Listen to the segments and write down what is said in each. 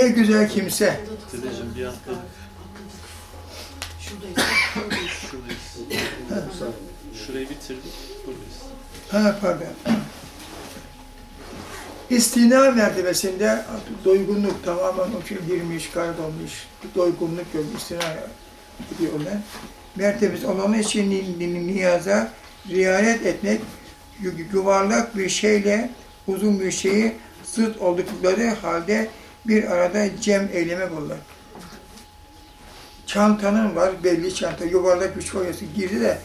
Ey güzel kimse, Dedeciğim bir hafta Şuradayız. Şurayı bitirdik. Buradayız. ha pardon. İstina mertebesinde doygunluk tamamen uçur girmiş, kaybolmuş, doygunluk yok, istina diyorlar. Mertebesi olan için ni- ni- niyaza riayet etmek, yu- yuvarlak bir şeyle uzun bir şeyi zıt oldukları halde bir arada cem eylemek olur. Çantanın var, belli çanta, yuvarlak bir şey oyası girdi de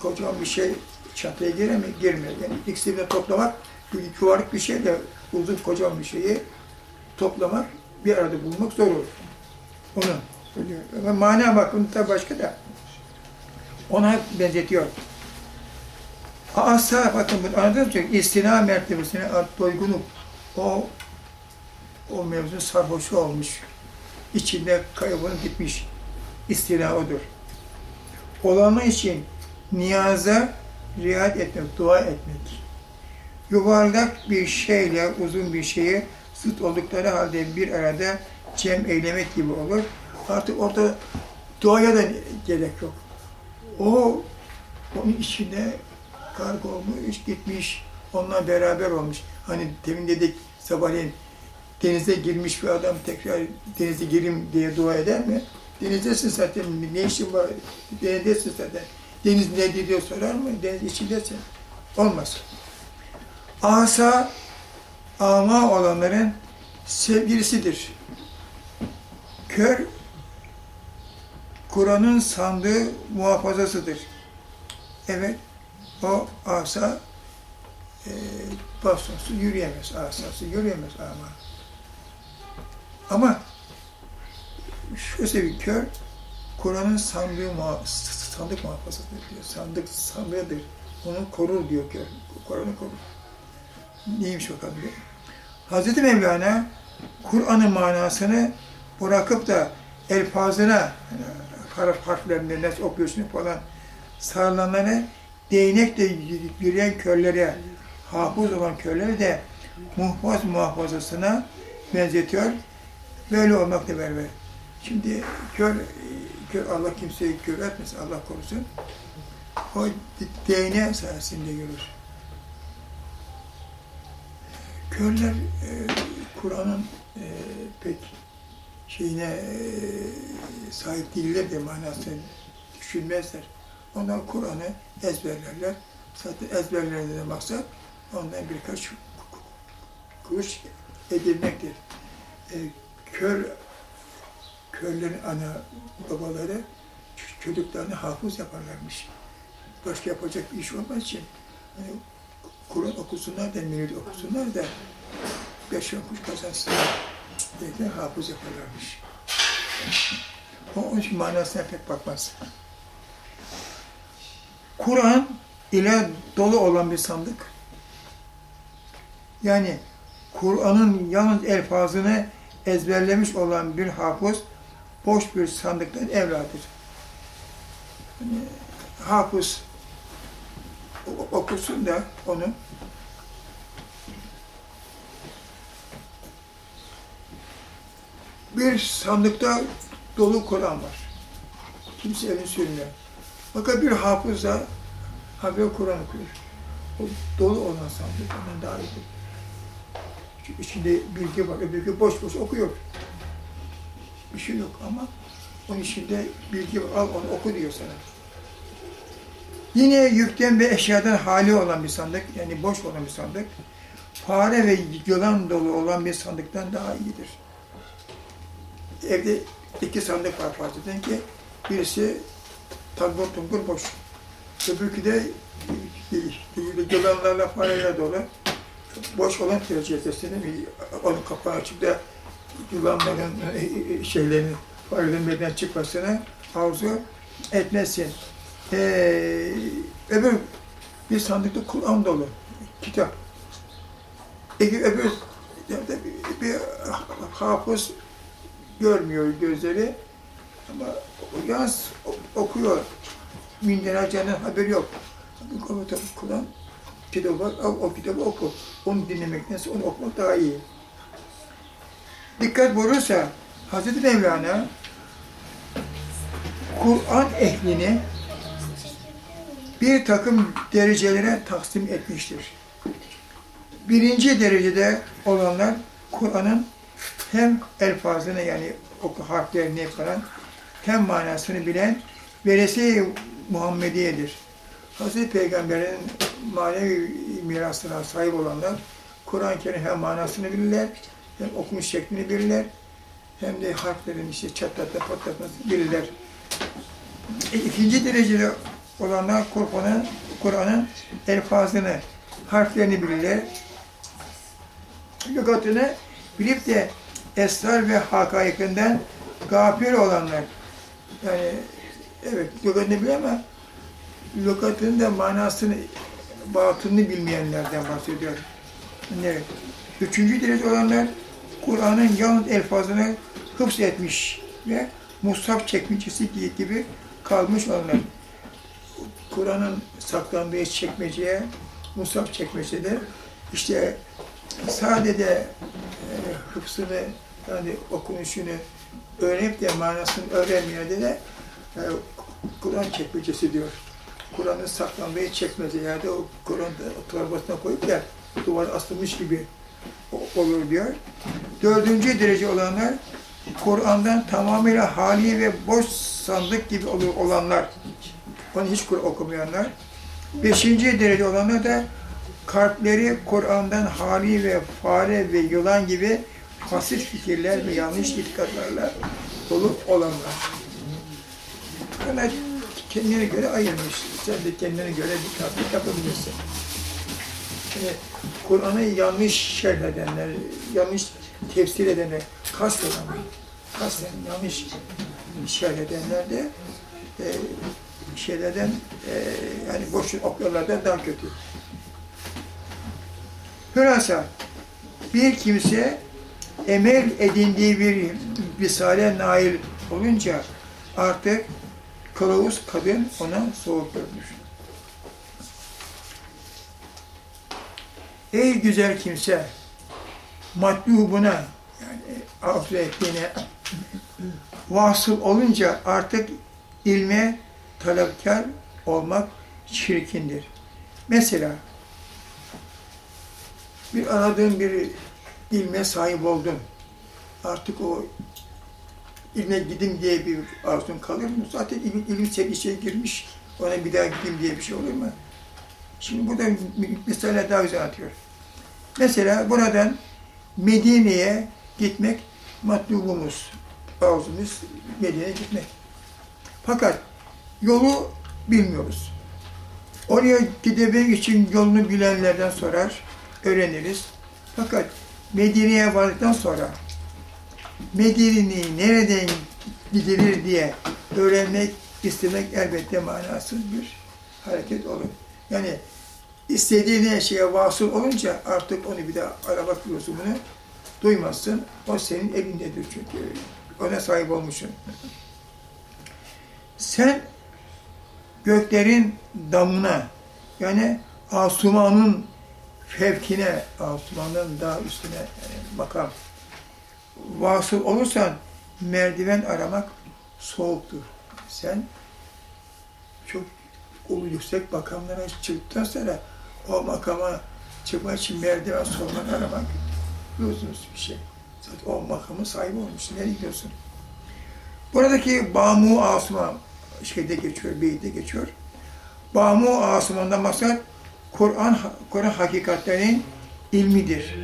kocaman bir şey çantaya girer mi? Girmiyor. Yani ikisini de toplamak, yuvarlak bir şeyle uzun kocaman bir şeyi toplamak, bir arada bulmak zor olur. Onu söylüyor. Ama mana bakımında başka da ona benzetiyor. Asa bakın anladınız mı? İstina mertebesine doygunluk. O o mevzu sarhoşu olmuş. İçinde kaybolup gitmiş. İstina odur. Olanı için niyaza riayet etmek, dua etmek. Yuvarlak bir şeyle uzun bir şeyi zıt oldukları halde bir arada cem eylemek gibi olur. Artık orada duaya da gerek yok. O onun içinde kargo olmuş, gitmiş, onunla beraber olmuş. Hani demin dedik sabahleyin denize girmiş bir adam tekrar denize girim diye dua eder mi? Denizdesin zaten, ne işin var? Denizdesin zaten. Deniz ne diyor sorar mı? Deniz içindesin. Olmaz. Asa, ama olanların sevgilisidir. Kör, Kur'an'ın sandığı muhafazasıdır. Evet, o asa e, bastonsuz yürüyemez, asası yürüyemez ama. Ama şöyle bir kör, Kur'an'ın sandığı muha- sandık muhafazasıdır diyor. Sandık sandığıdır. Onu korur diyor kör. Kur'an'ı korur. Neymiş bakalım diyor. Hazreti Mevlana Kur'an'ın manasını bırakıp da elfazına yani harf harflerinde nasıl okuyorsun falan sarılanları değnekle yürüyen körlere, hafız olan körlere de muhfaz muhafazasına benzetiyor. Böyle olmakla beraber. Şimdi kör, kör Allah kimseyi kör etmesin, Allah korusun. O değneği sayesinde görür. Körler e, Kur'an'ın e, pek şeyine e, sahip değiller de manasını düşünmezler. Onlar Kur'an'ı ezberlerler. Zaten ezberlerinde de maksat ondan birkaç kuruş edilmektir. E, kör körlerin ana babaları çocuklarını hafız yaparlarmış. Başka yapacak bir iş olmaz için hani Kur'an okusunlar da, mürid okusunlar da beş kuş kazansınlar diye hafız yaparlarmış. Onun için manasına pek bakmaz. Kur'an ile dolu olan bir sandık. Yani Kur'an'ın yalnız elfazını ezberlemiş olan bir hafız boş bir sandıktan evladır. Yani hafız okusun da onu bir sandıkta dolu Kur'an var. Kimse elini sürmüyor. Fakat bir hafız da haberi Kur'an okuyor. O dolu olan sandık ondan daha iyi. Çünkü içinde bilgi var, öbürkü boş boş okuyor. Bir şey yok ama onun içinde bilgi var, al onu oku diyor sana. Yine yükten ve eşyadan hali olan bir sandık, yani boş olan bir sandık, fare ve yılan dolu olan bir sandıktan daha iyidir. Evde iki sandık var farz edin ki, birisi tangur tungur boş. Öbürkü de yılanlarla fareler dolu. Boş olan tercihesini onun kapağı açıp da yılanların e, şeylerini farelerin meydana çıkmasını arzu etmesin. Ee, öbür bir sandıkta Kur'an dolu, kitap. Öbür, öbür bir, bir hafız görmüyor gözleri ama yalnız okuyor. Minderlerce'nin haberi yok. Kur'an kitabı var, al o kitabı oku. Onu dinlemektense onu okumak daha iyi. dikkat buyurursa Hazreti Mevlana Kur'an ehlini bir takım derecelere taksim etmiştir. Birinci derecede olanlar Kur'an'ın hem elfazını yani oku harflerini falan hem manasını bilen veresi Muhammediye'dir. Hazreti Peygamber'in manevi mirasına sahip olanlar Kur'an-ı Kerim hem manasını bilirler, hem okumuş şeklini bilirler, hem de harflerin işte çatlatma patlatmasını bilirler. E, İkinci derecede olanlar Kur'an'ın Kur'an'ın elfazını, harflerini bilirler. Lügatını bilip de esrar ve hakaikinden gafil olanlar. Yani evet lügatını bilir ama lügatının da manasını, batını bilmeyenlerden bahsediyor. Evet. Üçüncü derece olanlar Kur'an'ın yalnız elfazını hıfz etmiş ve mushaf çekmecesi gibi kalmış olanlar. Kur'an'ın saklandığı çekmeceye, mushaf çekmecede işte sadece e, hıfzını yani okunuşunu öğrenip de manasını öğrenmeyen de e, Kur'an çekmecesi diyor. Kur'an'ın saklandığı çekmece yani o Kur'an'ı torbasına koyup da duvar asılmış gibi olur diyor. Dördüncü derece olanlar Kur'an'dan tamamıyla hali ve boş sandık gibi olanlar. Onu hiç okumayanlar. Beşinci derece olanlar da kalpleri Kur'an'dan hali ve fare ve yılan gibi fasit fikirler ve yanlış itikatlarla dolu olanlar. Bunlar kendine göre ayırmış. Sen de kendine göre bir tatbik yapabilirsin. Yani Kur'an'ı yanlış şerh edenler, yanlış tefsir edenler, kasten ama, kasten yanlış şerh edenler de e, şeylerden, e, yani boş okuyorlardan daha kötü. Hülasa, bir kimse emel edindiği bir visale nail olunca artık kılavuz kadın ona soğuk görünür. Ey güzel kimse, matlubuna yani arzu ettiğine vasıl olunca artık ilme talepkar olmak çirkindir. Mesela bir aradığın bir ilme sahip oldun. Artık o ilme gideyim diye bir arzun kalır mı? Zaten ilim, ilim seviyesine girmiş, ona bir daha gideyim diye bir şey olur mu? Şimdi burada misale daha güzel atıyor. Mesela buradan Medine'ye gitmek matlubumuz, arzumuz Medine'ye gitmek. Fakat yolu bilmiyoruz. Oraya gidebilmek için yolunu bilenlerden sorar, öğreniriz. Fakat Medine'ye vardıktan sonra Medine'yi nereden gidilir diye öğrenmek, istemek elbette manasız bir hareket olur. Yani istediğin şeye vasıl olunca artık onu bir daha aramak lüzumunu duymazsın. O senin elindedir çünkü. Ona sahip olmuşsun. Sen göklerin damına yani asumanın fevkine, asumanın daha üstüne yani makam vasıl olursan merdiven aramak soğuktur. Sen çok ulu yüksek makamlara çıktıktan sonra o makama çıkmak için merdiven sormak aramak lüzumsuz bir şey. Zaten o makamın sahibi olmuşsun. Nereye gidiyorsun? Buradaki Bamu Asuman şeyde geçiyor, beyde geçiyor. Bamu Asuman'dan maksat Kur'an Kur'an hakikatlerinin ilmidir.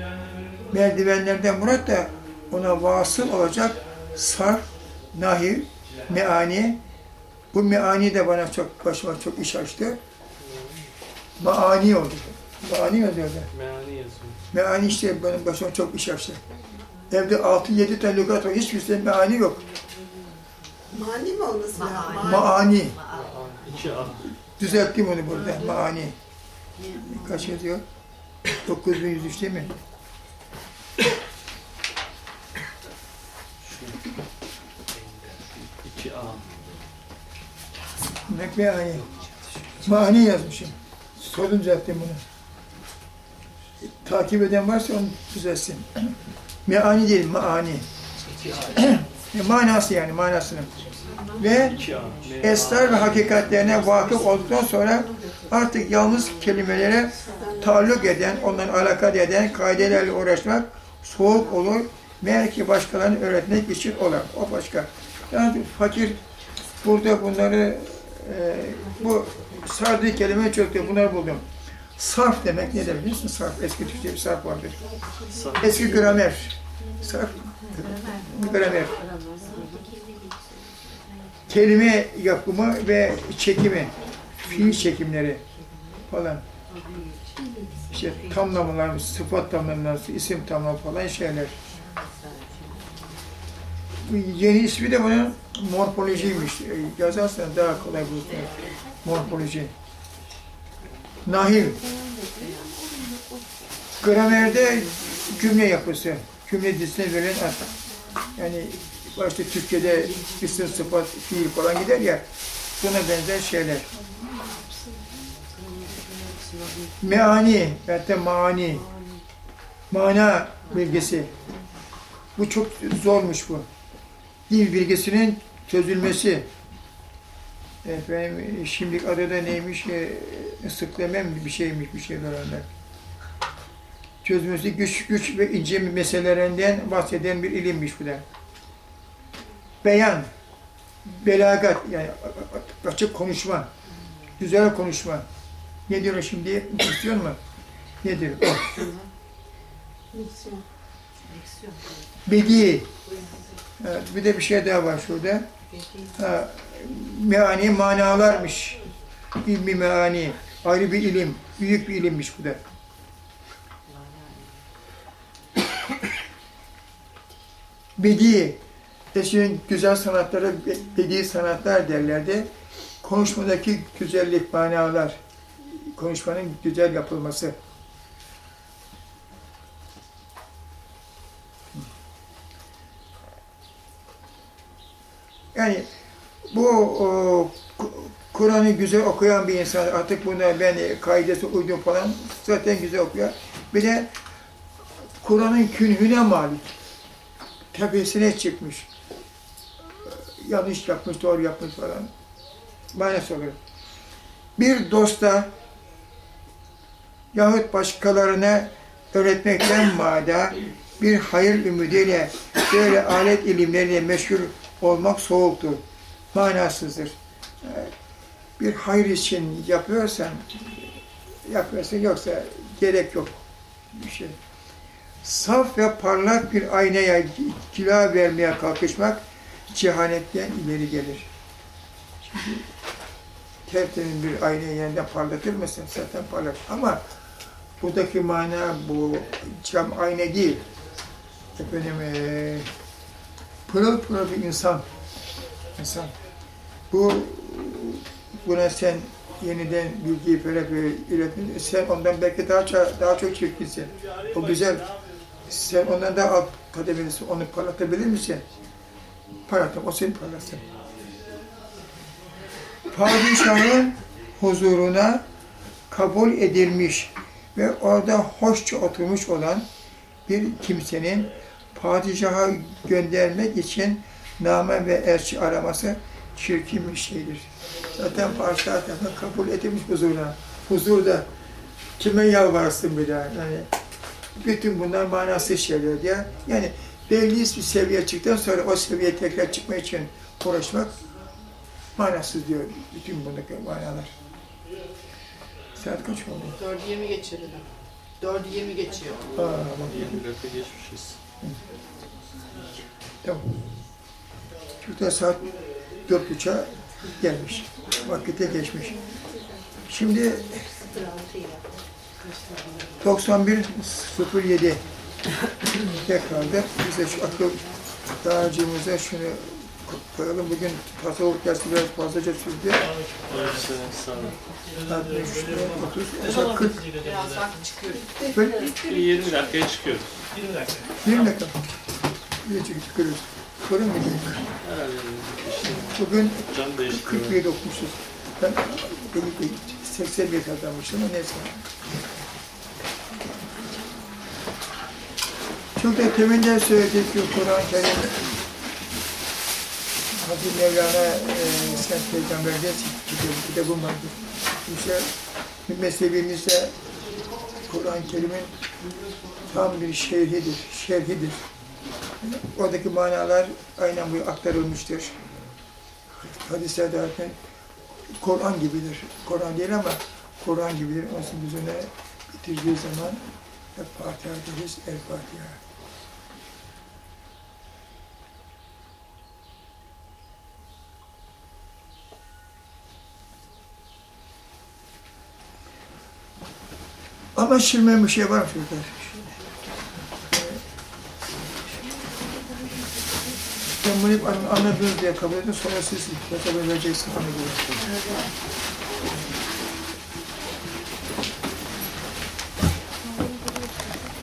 Merdivenlerden murat da ona vasıl olacak sarf, nahiv, meani. Bu meani de bana çok başıma çok iş açtı. Maani oldu. Maani yazıyor. Meani işte benim başıma çok iş açtı. Evde 6-7 tane lügat var. Hiçbirisinde meani yok. Mani mi olması lazım? Maani. A. Düzelttim onu burada. Maani. Kaç yazıyor? 9103 değil mi? İki A. Demek meani. Mani yazmışım. Sorun düzelttim bunu. Takip eden varsa onu düzelsin. Meani değil, maani. manası yani, manasını. Ve esrar ve hakikatlerine vakıf olduktan sonra artık yalnız kelimelere taalluk eden, ondan alakadar eden kaidelerle uğraşmak soğuk olur. Meğer ki başkalarını öğretmek için olan. O başka. Yani fakir burada bunları e, bu sardığı kelime çöktü. Bunları buldum. Sarf demek ne demek? Biliyorsun sarf. Eski Türkçe bir sarf vardır. Eski gramer. Sarf. Gramer. Kelime yapımı ve çekimi. Fiil çekimleri falan. İşte tamlamalar, sıfat tamlamalar, isim tamlama falan şeyler. Yeni ismi de bunun morfolojiymiş. E, Yazarsan daha kolay bulursun. Morfoloji. Nahil. Gramerde cümle yapısı. Cümle dizisine verilen ad. Yani başta Türkçe'de isim, sıfat, fiil falan gider ya. Buna benzer şeyler. Meani, hatta mani. Mana bilgisi. Bu çok zormuş bu. Dil bilgisinin çözülmesi. Efendim, şimdi adı da neymiş? E, sıklemem bir şeymiş, bir şeyler onlar. Çözmesi güç, güç ve ince meselelerinden bahseden bir ilimmiş bu da. Beyan, belagat, yani açık konuşma, güzel konuşma. Ne diyor şimdi? İstiyor mu? Nedir o? Bedi. Evet, bir de bir şey daha var şurada. Ha, meani manalarmış. İlmi meani. Ayrı bir ilim. Büyük bir ilimmiş bu da. Bedi. Eşinin güzel sanatları be- bedi sanatlar derlerdi. Konuşmadaki güzellik, manalar. Konuşmanın güzel yapılması. Yani bu o, Ku- Kur'an'ı güzel okuyan bir insan artık buna ben kaidesi uydum falan zaten güzel okuyor. Bir de Kur'an'ın künhüne malik. Tepesine çıkmış. Yanlış yapmış, doğru yapmış falan. Manası olur. Bir dosta yahut başkalarına öğretmekten mada bir hayır ümidiyle böyle alet ilimleriyle meşgul olmak soğuktur, manasızdır. Bir hayır için yapıyorsan, yapıyorsan yoksa gerek yok bir şey. Saf ve parlak bir aynaya kila vermeye kalkışmak cehanetten ileri gelir. Şimdi tertemiz bir aynayı yeniden parlatır mısın? Zaten parlat. Ama buradaki mana bu cam ayna değil. Efendim, eee pırıl pırıl bir insan. İnsan. Bu buna sen yeniden bilgiyi iletin. Sen ondan belki daha daha çok çirkinsin. O güzel. Sen ondan daha alt kademelisin. Onu parlatabilir misin? Parlatın. O seni parlatsın. Padişahın huzuruna kabul edilmiş ve orada hoşça oturmuş olan bir kimsenin padişaha göndermek için name ve elçi araması çirkin bir şeydir. Zaten tarafından kabul edilmiş huzuruna. Huzurda kime yalvarsın bir daha? Yani bütün bunlar manasız şeyler diye. Yani belli bir seviye çıktıktan sonra o seviyeye tekrar çıkmak için uğraşmak manasız diyor bütün buradaki manalar. Saat kaç oldu? 4'ü 20 geçiyor. 4'ü 20 geçiyor. Aa, bak. 20 dakika geçmişiz. Tamam. Türkler saat dört buçuğa gelmiş. Vakite geçmiş. Şimdi 91.07 tekrarda biz de şu akıl dağarcığımıza şunu koyalım. Bugün tasavvuf dersi biraz fazlaca sürdü. Olun. 60, 30, mesela 40, Biraz çıkıyor. böyle Bir 20 dakikaya çıkıyoruz. 20 dakika. Bir çıkıp çıkıyoruz. Sorun mu? Herhalde işte Bugün can değiştiriyor. 47 okumuşuz. Ben belli değil, 81 kazanmıştım neyse. Çok da teminden söyledik ki Kur'an-ı Kerim Hazreti Mevlana e, sen peygamber değilsin, kitabı, kitabın vardır. İşte mezhebimizde Kur'an-ı Kerim'in tam bir şerhidir, şerhidir. Oradaki manalar aynen bu aktarılmıştır. Hadisler derken Kur'an gibidir. Kur'an değil ama Kur'an gibidir. Onun için biz ona bitirdiği zaman hep Fatiha deriz, El Fatiha. Anlaşılmayan bir şey var çocuklar? Ben bunu anladınız diye kabul edin, sonra siz hesabı vereceksiniz.